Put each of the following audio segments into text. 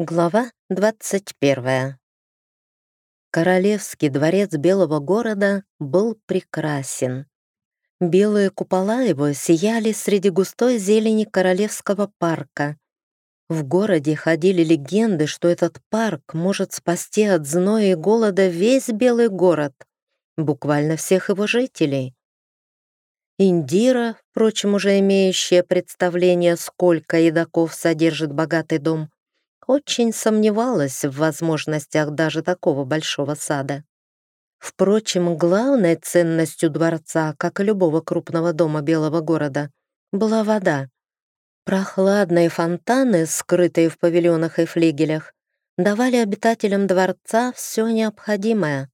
Глава 21. Королевский дворец Белого города был прекрасен. Белые купола его сияли среди густой зелени Королевского парка. В городе ходили легенды, что этот парк может спасти от зноя и голода весь Белый город, буквально всех его жителей. Индира, впрочем, уже имеющая представление, сколько едоков содержит богатый дом, очень сомневалась в возможностях даже такого большого сада. Впрочем, главной ценностью дворца, как и любого крупного дома Белого города, была вода. Прохладные фонтаны, скрытые в павильонах и флигелях, давали обитателям дворца все необходимое.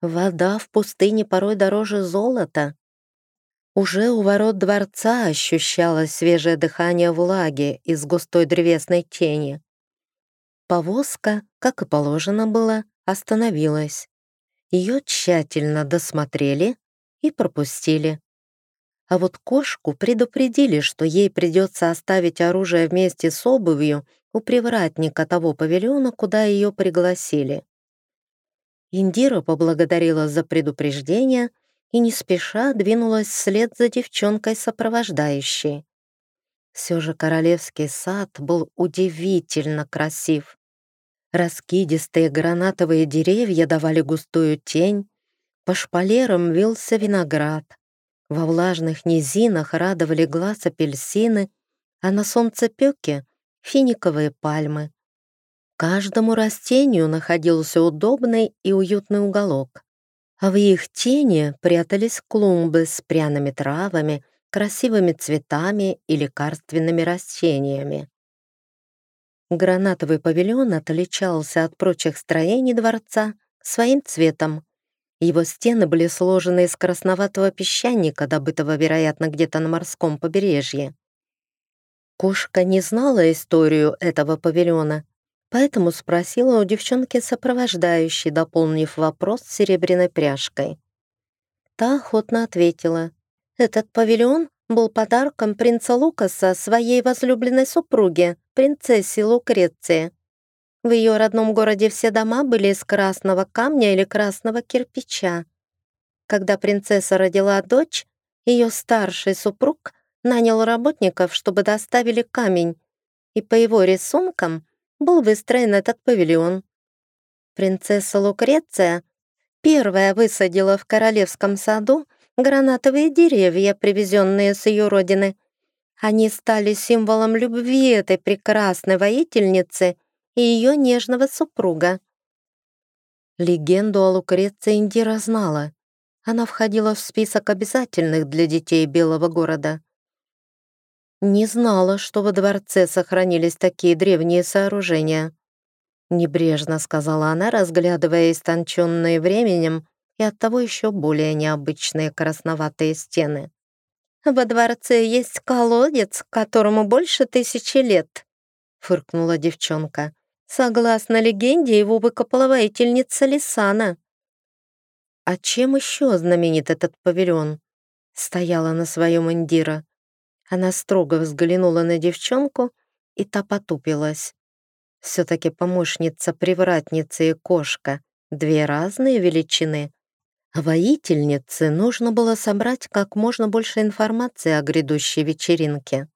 Вода в пустыне порой дороже золота. Уже у ворот дворца ощущалось свежее дыхание влаги из густой древесной тени. Повозка, как и положено было, остановилась. Ее тщательно досмотрели и пропустили. А вот кошку предупредили, что ей придется оставить оружие вместе с обувью у привратника того павильона, куда ее пригласили. Индира поблагодарила за предупреждение и не спеша двинулась вслед за девчонкой сопровождающей. Все же королевский сад был удивительно красив. Раскидистые гранатовые деревья давали густую тень, по шпалерам вился виноград. Во влажных низинах радовали глаз апельсины, а на солнцепёке — финиковые пальмы. Каждому растению находился удобный и уютный уголок, а в их тени прятались клумбы с пряными травами, красивыми цветами и лекарственными растениями. Гранатовый павильон отличался от прочих строений дворца своим цветом. Его стены были сложены из красноватого песчаника, добытого, вероятно, где-то на морском побережье. Кошка не знала историю этого павильона, поэтому спросила у девчонки сопровождающей, дополнив вопрос серебряной пряжкой. Та охотно ответила. «Этот павильон был подарком принца Лукаса своей возлюбленной супруге, принцессе Лукреции. В ее родном городе все дома были из красного камня или красного кирпича. Когда принцесса родила дочь, ее старший супруг нанял работников, чтобы доставили камень, и по его рисункам был выстроен этот павильон. Принцесса Лукреция первая высадила в королевском саду гранатовые деревья, привезенные с ее родины. Они стали символом любви этой прекрасной воительницы и ее нежного супруга. Легенду о Лукреции Индира знала. Она входила в список обязательных для детей Белого города. Не знала, что во дворце сохранились такие древние сооружения. Небрежно сказала она, разглядывая истонченные временем и оттого еще более необычные красноватые стены. «Во дворце есть колодец, которому больше тысячи лет», — фыркнула девчонка. «Согласно легенде, его выкопала воительница Лисана». «А чем еще знаменит этот павильон?» — стояла на своем Индира. Она строго взглянула на девчонку, и та потупилась. Все-таки помощница привратницы и кошка — две разные величины. Воительнице нужно было собрать как можно больше информации о грядущей вечеринке.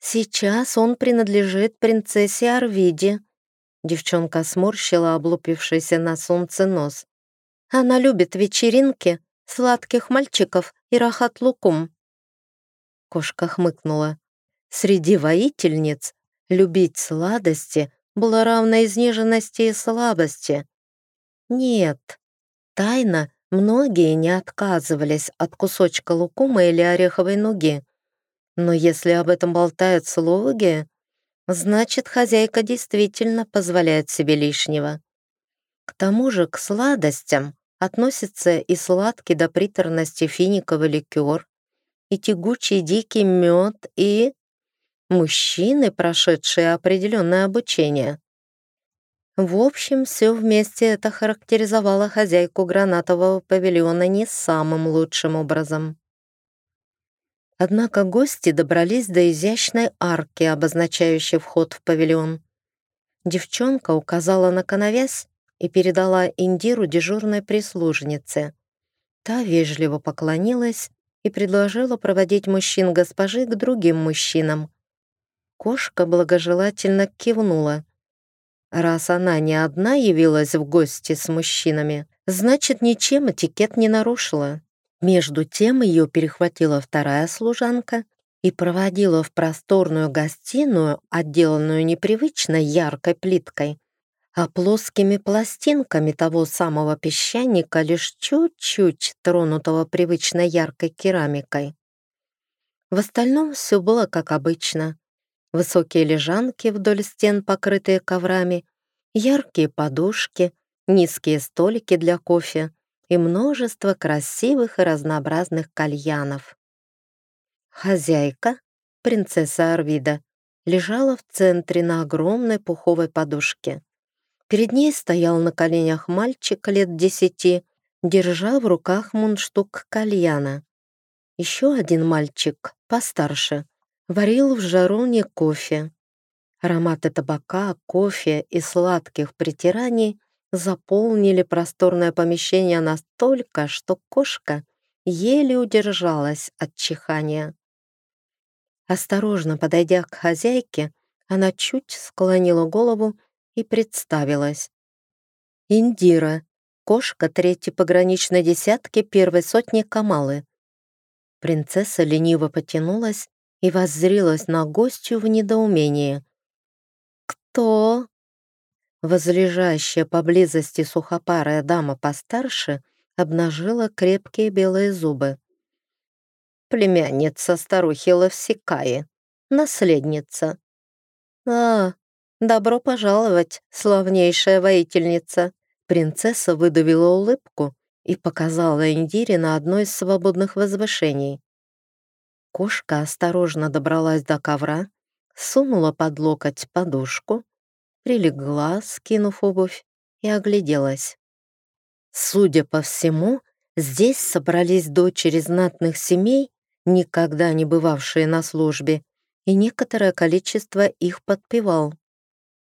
«Сейчас он принадлежит принцессе Арвиде», Девчонка сморщила облупившийся на солнце нос. «Она любит вечеринки, сладких мальчиков и рахат-лукум». Кошка хмыкнула. «Среди воительниц любить сладости было равно изнеженности и слабости. Нет, тайна Многие не отказывались от кусочка лукума или ореховой нуги. Но если об этом болтают слуги, значит, хозяйка действительно позволяет себе лишнего. К тому же к сладостям относится и сладкий до приторности финиковый ликер, и тягучий дикий мед, и мужчины, прошедшие определенное обучение. В общем, все вместе это характеризовало хозяйку гранатового павильона не самым лучшим образом. Однако гости добрались до изящной арки, обозначающей вход в павильон. Девчонка указала на коновязь и передала Индиру дежурной прислужнице. Та вежливо поклонилась и предложила проводить мужчин госпожи к другим мужчинам. Кошка благожелательно кивнула. Раз она не одна явилась в гости с мужчинами, значит, ничем этикет не нарушила. Между тем ее перехватила вторая служанка и проводила в просторную гостиную, отделанную непривычно яркой плиткой, а плоскими пластинками того самого песчаника, лишь чуть-чуть тронутого привычно яркой керамикой. В остальном все было как обычно. Высокие лежанки вдоль стен, покрытые коврами, яркие подушки, низкие столики для кофе и множество красивых и разнообразных кальянов. Хозяйка, принцесса Арвида, лежала в центре на огромной пуховой подушке. Перед ней стоял на коленях мальчик лет десяти, держа в руках мундштук кальяна. Еще один мальчик, постарше, варил в жаруне кофе. Ароматы табака, кофе и сладких притираний заполнили просторное помещение настолько, что кошка еле удержалась от чихания. Осторожно подойдя к хозяйке, она чуть склонила голову и представилась. Индира, кошка третьей пограничной десятки первой сотни Камалы. Принцесса лениво потянулась и воззрилась на гостью в недоумении. «Кто?» Возлежащая поблизости сухопарая дама постарше обнажила крепкие белые зубы. «Племянница старухи Лавсикаи, наследница». «А, добро пожаловать, славнейшая воительница!» Принцесса выдавила улыбку и показала Индире на одно из свободных возвышений. Кошка осторожно добралась до ковра, сунула под локоть подушку, прилегла, скинув обувь, и огляделась. Судя по всему, здесь собрались дочери знатных семей, никогда не бывавшие на службе, и некоторое количество их подпевал.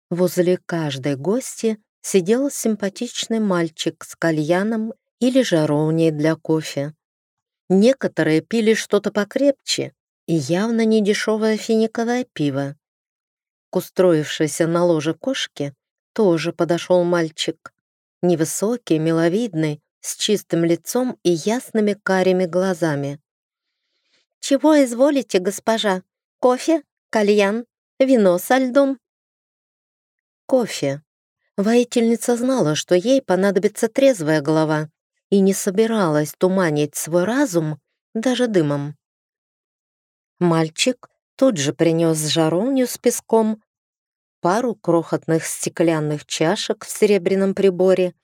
Возле каждой гости сидел симпатичный мальчик с кальяном или жаровней для кофе. Некоторые пили что-то покрепче и явно не дешевое финиковое пиво. К устроившейся на ложе кошке тоже подошел мальчик. Невысокий, миловидный, с чистым лицом и ясными карими глазами. «Чего изволите, госпожа? Кофе? Кальян? Вино со льдом?» «Кофе». Воительница знала, что ей понадобится трезвая голова, и не собиралась туманить свой разум даже дымом. Мальчик тут же принес жаровню с песком, пару крохотных стеклянных чашек в серебряном приборе,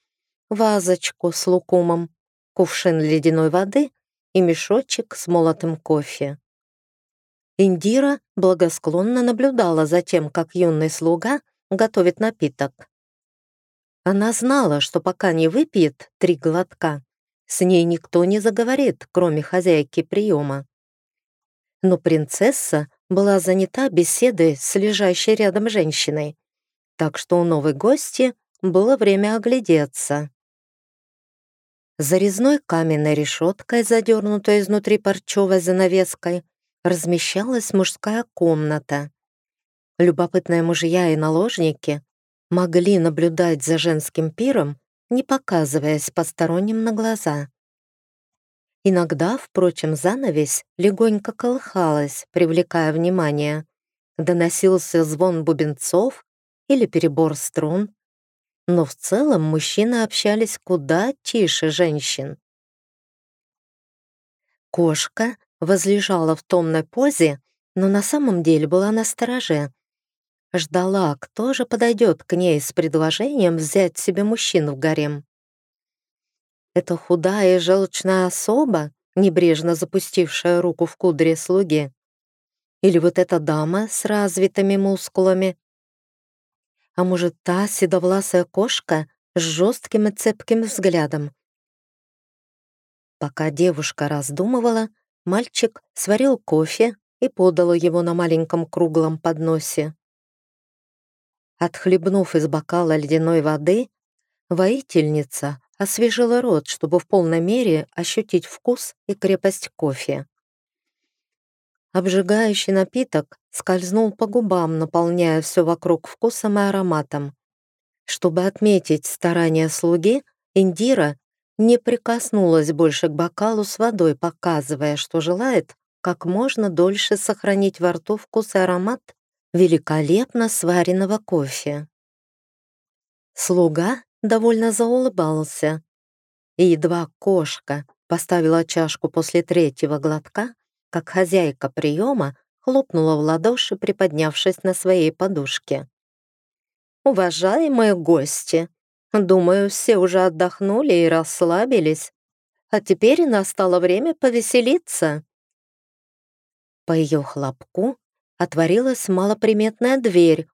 вазочку с лукумом, кувшин ледяной воды и мешочек с молотым кофе. Индира благосклонно наблюдала за тем, как юный слуга готовит напиток. Она знала, что пока не выпьет три глотка, с ней никто не заговорит, кроме хозяйки приема. Но принцесса была занята беседой с лежащей рядом женщиной, так что у новой гости было время оглядеться. За резной каменной решеткой, задернутой изнутри парчевой занавеской, размещалась мужская комната. Любопытные мужья и наложники могли наблюдать за женским пиром, не показываясь посторонним на глаза. Иногда, впрочем, занавесь легонько колыхалась, привлекая внимание. Доносился звон бубенцов или перебор струн. Но в целом мужчины общались куда тише женщин. Кошка возлежала в томной позе, но на самом деле была на стороже, Ждала, кто же подойдет к ней с предложением взять себе мужчину в гарем. Эта худая и желчная особа, небрежно запустившая руку в кудре слуги? Или вот эта дама с развитыми мускулами? А может, та седовласая кошка с жестким и цепким взглядом? Пока девушка раздумывала, мальчик сварил кофе и подал его на маленьком круглом подносе. Отхлебнув из бокала ледяной воды, воительница освежила рот, чтобы в полной мере ощутить вкус и крепость кофе. Обжигающий напиток скользнул по губам, наполняя все вокруг вкусом и ароматом. Чтобы отметить старания слуги, Индира не прикоснулась больше к бокалу с водой, показывая, что желает как можно дольше сохранить во рту вкус и аромат великолепно сваренного кофе. Слуга довольно заулыбался, и едва кошка поставила чашку после третьего глотка, как хозяйка приема хлопнула в ладоши, приподнявшись на своей подушке. «Уважаемые гости, думаю, все уже отдохнули и расслабились, а теперь настало время повеселиться». По ее хлопку отворилась малоприметная дверь,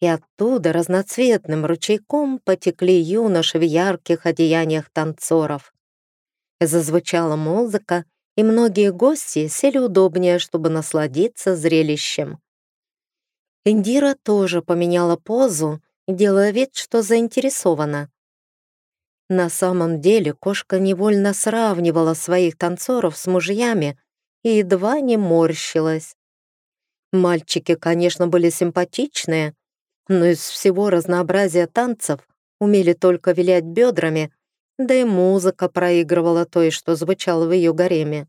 и оттуда разноцветным ручейком потекли юноши в ярких одеяниях танцоров. Зазвучала музыка, и многие гости сели удобнее, чтобы насладиться зрелищем. Индира тоже поменяла позу, делая вид, что заинтересована. На самом деле кошка невольно сравнивала своих танцоров с мужьями и едва не морщилась. Мальчики, конечно, были симпатичные, но из всего разнообразия танцев умели только вилять бедрами да и музыка проигрывала той, что звучало в ее гареме.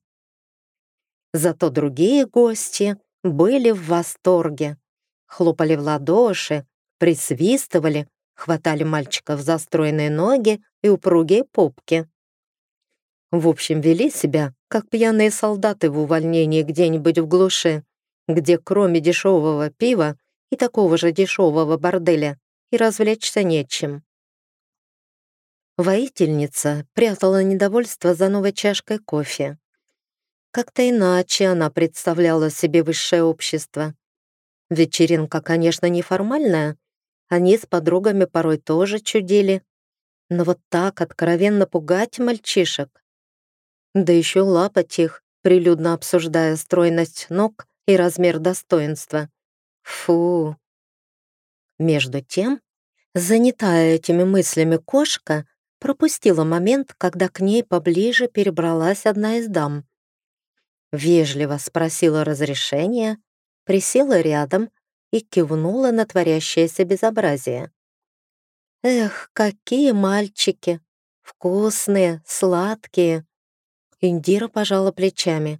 Зато другие гости были в восторге, хлопали в ладоши, присвистывали, хватали мальчиков за стройные ноги и упругие попки. В общем, вели себя, как пьяные солдаты в увольнении где-нибудь в глуши, где кроме дешевого пива и такого же дешевого борделя и развлечься нечем. Воительница прятала недовольство за новой чашкой кофе. Как-то иначе она представляла себе высшее общество. Вечеринка, конечно, неформальная. Они с подругами порой тоже чудили. Но вот так откровенно пугать мальчишек. Да еще лапать их, прилюдно обсуждая стройность ног и размер достоинства. Фу. Между тем, занятая этими мыслями кошка, пропустила момент, когда к ней поближе перебралась одна из дам. Вежливо спросила разрешения, присела рядом и кивнула на творящееся безобразие. «Эх, какие мальчики! Вкусные, сладкие!» Индира пожала плечами.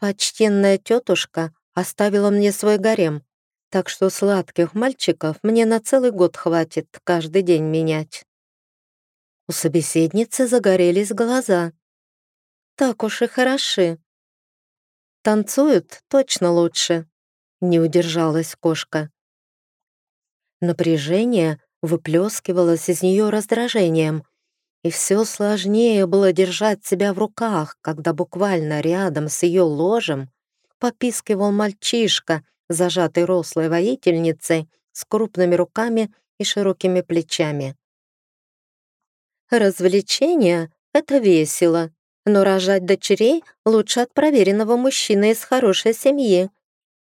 «Почтенная тетушка оставила мне свой гарем, так что сладких мальчиков мне на целый год хватит каждый день менять». У собеседницы загорелись глаза. Так уж и хороши. Танцуют точно лучше. Не удержалась кошка. Напряжение выплескивалось из нее раздражением, и все сложнее было держать себя в руках, когда буквально рядом с ее ложем попискивал мальчишка, зажатый рослой воительницей, с крупными руками и широкими плечами. Развлечения — это весело, но рожать дочерей лучше от проверенного мужчины из хорошей семьи»,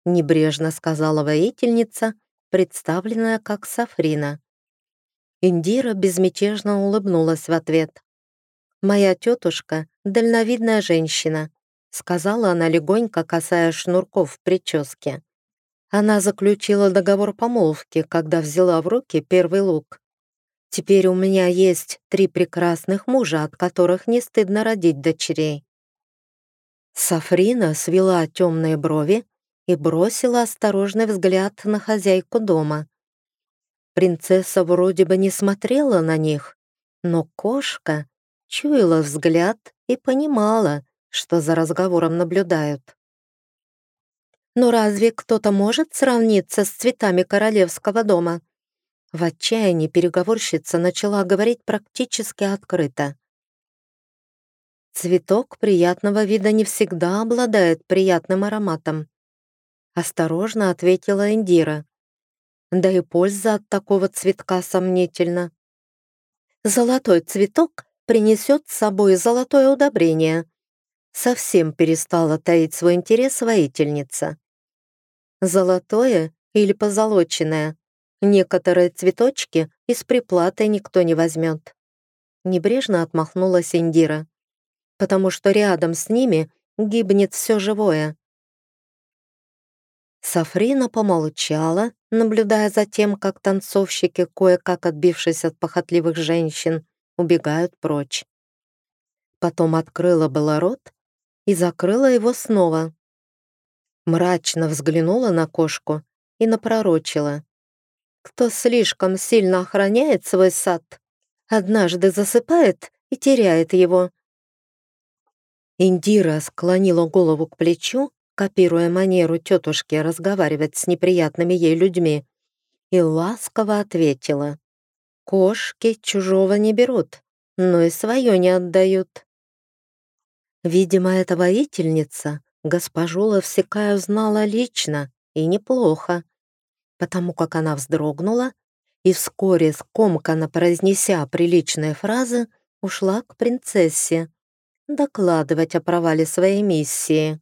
небрежно сказала воительница, представленная как Сафрина. Индира безмятежно улыбнулась в ответ. «Моя тетушка — дальновидная женщина», сказала она легонько, касая шнурков в прическе. Она заключила договор помолвки, когда взяла в руки первый лук. Теперь у меня есть три прекрасных мужа, от которых не стыдно родить дочерей». Сафрина свела темные брови и бросила осторожный взгляд на хозяйку дома. Принцесса вроде бы не смотрела на них, но кошка чуяла взгляд и понимала, что за разговором наблюдают. Но разве кто-то может сравниться с цветами королевского дома? В отчаянии переговорщица начала говорить практически открыто. Цветок приятного вида не всегда обладает приятным ароматом. Осторожно ответила Индира. Да и польза от такого цветка сомнительна. Золотой цветок принесет с собой золотое удобрение. Совсем перестала таить свой интерес воительница. Золотое или позолоченное Некоторые цветочки из приплаты никто не возьмет. Небрежно отмахнулась Индира, потому что рядом с ними гибнет все живое. Сафрина помолчала, наблюдая за тем, как танцовщики, кое-как отбившись от похотливых женщин, убегают прочь. Потом открыла было рот и закрыла его снова. Мрачно взглянула на кошку и напророчила. Кто слишком сильно охраняет свой сад, однажды засыпает и теряет его. Индира склонила голову к плечу, копируя манеру тетушки разговаривать с неприятными ей людьми, и ласково ответила. «Кошки чужого не берут, но и свое не отдают». Видимо, эта воительница госпожу Ловсекаю знала лично, и неплохо потому как она вздрогнула и вскоре, скомканно произнеся приличные фразы, ушла к принцессе докладывать о провале своей миссии.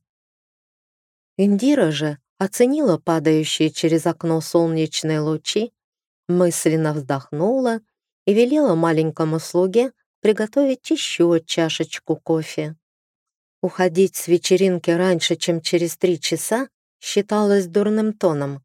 Индира же оценила падающие через окно солнечные лучи, мысленно вздохнула и велела маленькому слуге приготовить еще чашечку кофе. Уходить с вечеринки раньше, чем через три часа, считалось дурным тоном.